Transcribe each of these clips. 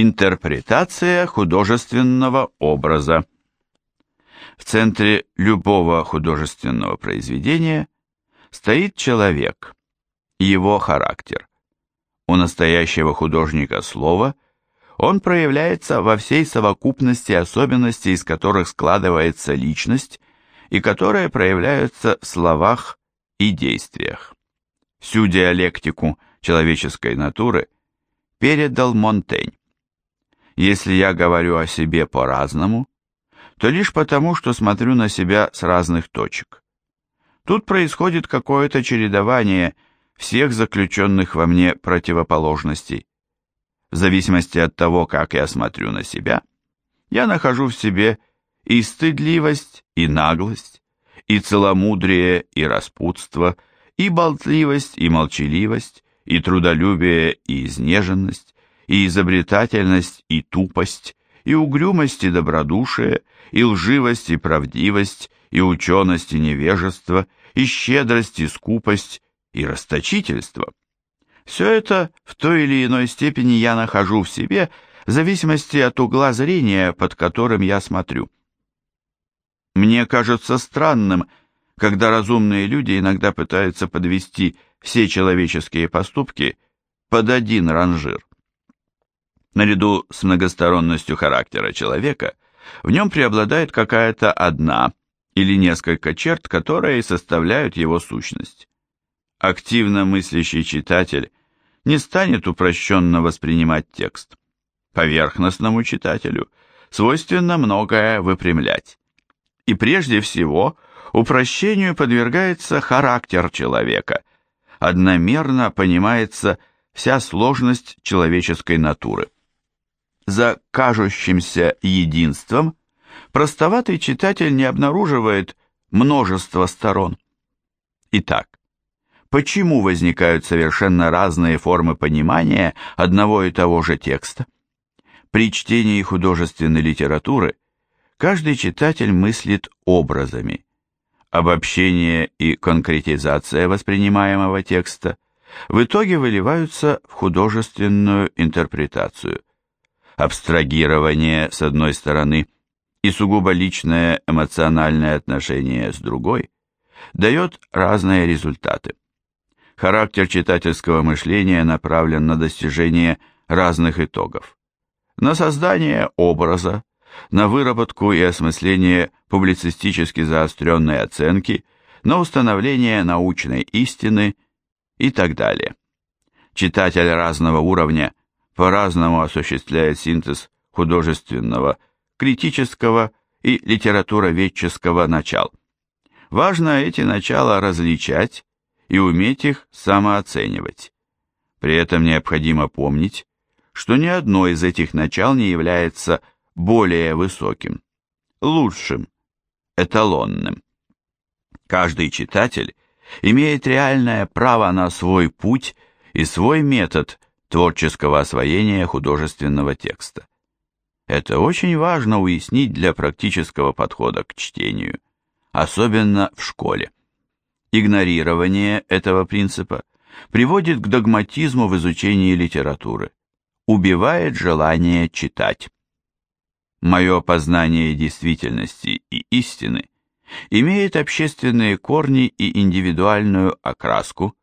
Интерпретация художественного образа. В центре любого художественного произведения стоит человек, его характер. У настоящего художника слова он проявляется во всей совокупности особенностей, из которых складывается личность и которые проявляются в словах и действиях. Всю диалектику человеческой натуры передал Монтень. Если я говорю о себе по-разному, то лишь потому, что смотрю на себя с разных точек. Тут происходит какое-то чередование всех заключенных во мне противоположностей. В зависимости от того, как я смотрю на себя, я нахожу в себе и стыдливость, и наглость, и целомудрие, и распутство, и болтливость, и молчаливость, и трудолюбие, и изнеженность, и изобретательность, и тупость, и угрюмость, и добродушие, и лживость, и правдивость, и ученость, и невежество, и щедрость, и скупость, и расточительство. Все это в той или иной степени я нахожу в себе в зависимости от угла зрения, под которым я смотрю. Мне кажется странным, когда разумные люди иногда пытаются подвести все человеческие поступки под один ранжир. Наряду с многосторонностью характера человека, в нем преобладает какая-то одна или несколько черт, которые составляют его сущность. Активно мыслящий читатель не станет упрощенно воспринимать текст. Поверхностному читателю свойственно многое выпрямлять. И прежде всего упрощению подвергается характер человека. Одномерно понимается вся сложность человеческой натуры за кажущимся единством, простоватый читатель не обнаруживает множество сторон. Итак, почему возникают совершенно разные формы понимания одного и того же текста? При чтении художественной литературы каждый читатель мыслит образами. Обобщение и конкретизация воспринимаемого текста в итоге выливаются в художественную интерпретацию абстрагирование с одной стороны и сугубо личное эмоциональное отношение с другой, дает разные результаты. Характер читательского мышления направлен на достижение разных итогов. На создание образа, на выработку и осмысление публицистически заостренной оценки, на установление научной истины и так далее. Читатель разного уровня по-разному осуществляет синтез художественного, критического и литературоведческого начал. Важно эти начала различать и уметь их самооценивать. При этом необходимо помнить, что ни одно из этих начал не является более высоким, лучшим, эталонным. Каждый читатель имеет реальное право на свой путь и свой метод творческого освоения художественного текста. Это очень важно уяснить для практического подхода к чтению, особенно в школе. Игнорирование этого принципа приводит к догматизму в изучении литературы, убивает желание читать. Мое познание действительности и истины имеет общественные корни и индивидуальную окраску,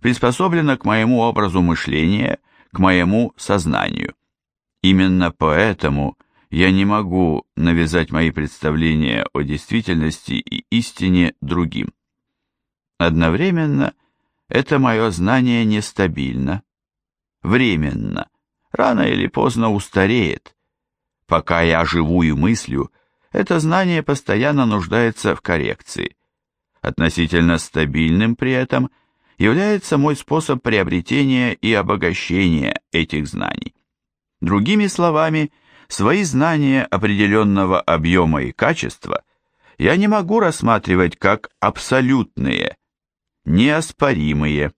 приспособлено к моему образу мышления к моему сознанию. Именно поэтому я не могу навязать мои представления о действительности и истине другим. Одновременно это мое знание нестабильно, временно, рано или поздно устареет. Пока я живу и мыслю, это знание постоянно нуждается в коррекции. Относительно стабильным при этом является мой способ приобретения и обогащения этих знаний. Другими словами, свои знания определенного объема и качества я не могу рассматривать как абсолютные, неоспоримые.